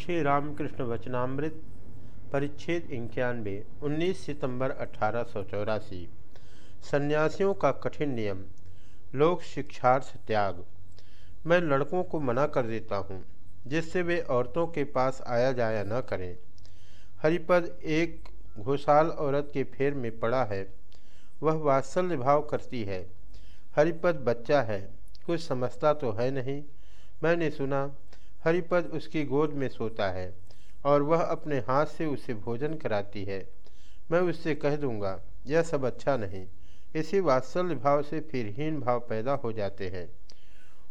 श्री रामकृष्ण वचनामृत, परिच्छेद इक्यानवे 19 सितंबर अठारह सन्यासियों का कठिन नियम, लोक शिक्षार्थ त्याग। मैं लड़कों को मना कर देता हूँ, जिससे वे औरतों के पास आया जाया न करें। हरिपद एक घोषाल औरत के फेर में पड़ा है, वह वात्सल्य भाव करती है। हरिपद बच्चा है कुछ समझता तो है नहीं। मैंने सुना हरिपद उसकी गोद में सोता है और वह अपने हाथ से उसे भोजन कराती है। मैं उससे कह दूँगा, यह सब अच्छा नहीं। इसी वात्सल्य भाव से फिर हीन भाव पैदा हो जाते हैं।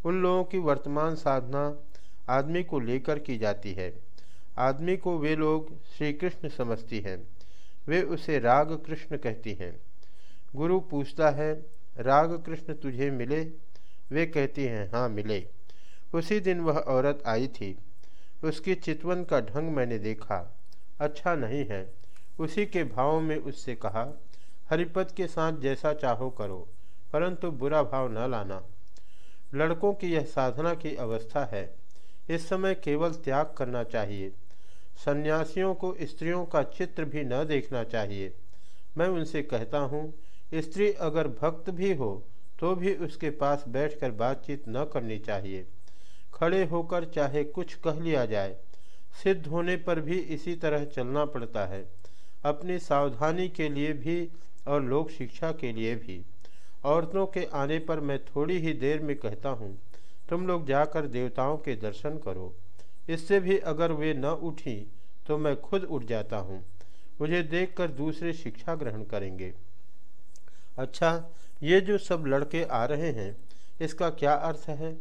उन लोगों की वर्तमान साधना आदमी को लेकर की जाती है। आदमी को वे लोग श्री कृष्ण समझती हैं। वे उसे राग कृष्ण कहती हैं। गुरु पूछता है, राग कृष्ण तुझे मिले? वे कहती हैं हाँ मिले। उसी दिन वह औरत आई थी। उसकी चितवन का ढंग मैंने देखा। अच्छा नहीं है। उसी के भाव में उससे कहा, हरिपद के साथ जैसा चाहो करो, परंतु बुरा भाव न लाना। लड़कों की यह साधना की अवस्था है। इस समय केवल त्याग करना चाहिए। सन्यासियों को स्त्रियों का चित्र भी न देखना चाहिए। मैं उनसे कहता हूँ, स्त्री अगर भक्त भी हो तो भी उसके पास बैठकर बातचीत न करनी चाहिए। खड़े होकर चाहे कुछ कह लिया जाए। सिद्ध होने पर भी इसी तरह चलना पड़ता है। अपनी सावधानी के लिए भी और लोक शिक्षा के लिए भी। औरतों के आने पर मैं थोड़ी ही देर में कहता हूँ, तुम लोग जाकर देवताओं के दर्शन करो। इससे भी अगर वे न उठी तो मैं खुद उठ जाता हूँ। मुझे देखकर दूसरे शिक्षा ग्रहण करेंगे। अच्छा ये जो सब लड़के आ रहे हैं, इसका क्या अर्थ है?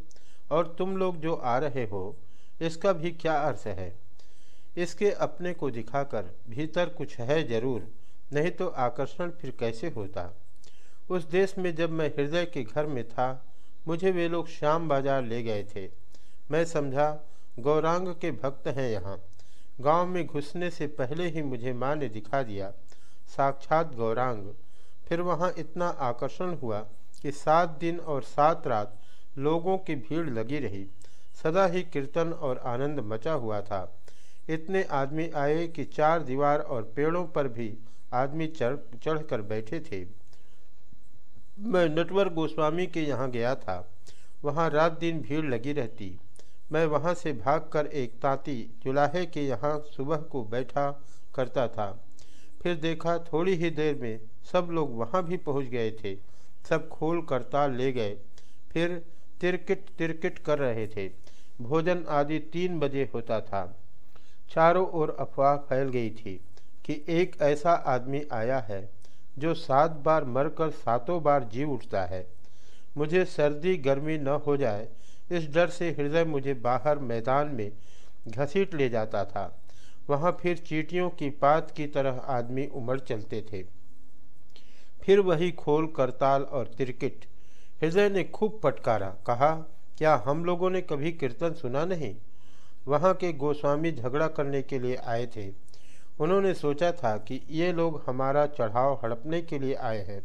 और तुम लोग जो आ रहे हो, इसका भी क्या अर्थ है? इसके अपने को दिखाकर भीतर कुछ है ज़रूर, नहीं तो आकर्षण फिर कैसे होता? उस देश में जब मैं हृदय के घर में था, मुझे वे लोग श्याम बाज़ार ले गए थे। मैं समझा, गौरांग के भक्त हैं यहाँ। गाँव में घुसने से पहले ही मुझे माँ ने दिखा दिया, साक्षात गौरांग। फिर वहाँ इतना आकर्षण हुआ कि सात दिन और सात रात लोगों की भीड़ लगी रही। सदा ही कीर्तन और आनंद मचा हुआ था। इतने आदमी आए कि चार दीवार और पेड़ों पर भी आदमी चढ़, चढ़कर बैठे थे। मैं नटवर गोस्वामी के यहाँ गया था। वहाँ रात दिन भीड़ लगी रहती। मैं वहाँ से भागकर एक तांती जुलाहे के यहाँ सुबह को बैठा करता था। फिर देखा थोड़ी ही देर में सब लोग वहाँ भी पहुँच गए थे। सब खोल करताल ले गए। फिर तिरकिट तिरकिट कर रहे थे। भोजन आदि तीन बजे होता था। चारों ओर अफवाह फैल गई थी कि एक ऐसा आदमी आया है जो सात बार मरकर सातों बार जी उठता है। मुझे सर्दी गर्मी न हो जाए, इस डर से हृदय मुझे बाहर मैदान में घसीट ले जाता था। वहाँ फिर चीटियों की पात की तरह आदमी उमड़ चलते थे। फिर वही खोल, करताल और तिरकिट हृदय ने खूब पटकारा कहा, क्या हम लोगों ने कभी कीर्तन सुना नहीं? वहाँ के गोस्वामी झगड़ा करने के लिए आए थे। उन्होंने सोचा था कि ये लोग हमारा चढ़ाव हड़पने के लिए आए हैं।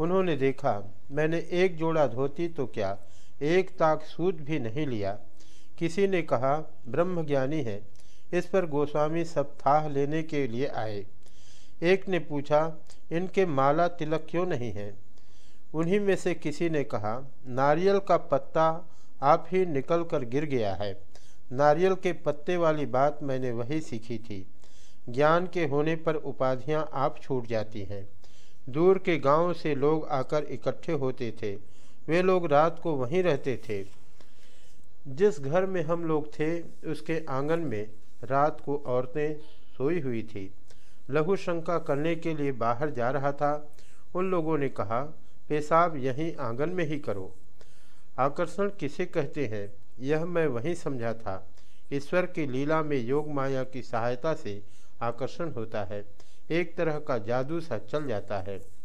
उन्होंने देखा, मैंने एक जोड़ा धोती तो क्या, एक ताक सूत भी नहीं लिया? किसी ने कहा ब्रह्म ज्ञानी है, इस पर गोस्वामी सब थाह लेने के लिए आए। एक ने पूछा, इनके माला तिलक क्यों नहीं है? उन्हीं में से किसी ने कहा, नारियल का पत्ता आप ही निकल कर गिर गया है। नारियल के पत्ते वाली बात मैंने वही सीखी थी। ज्ञान के होने पर उपाधियाँ आप छूट जाती हैं। दूर के गाँव से लोग आकर इकट्ठे होते थे। वे लोग रात को वहीं रहते थे। जिस घर में हम लोग थे, उसके आँगन में रात को औरतें सोई हुई थी। लघु शंका करने के लिए बाहर जा रहा था। उन लोगों ने कहा पेशाब यहीं आँगन में ही करो। आकर्षण किसे कहते हैं, यह मैं वहीं समझा था। ईश्वर की लीला में योग माया की सहायता से आकर्षण होता है। एक तरह का जादू सा चल जाता है।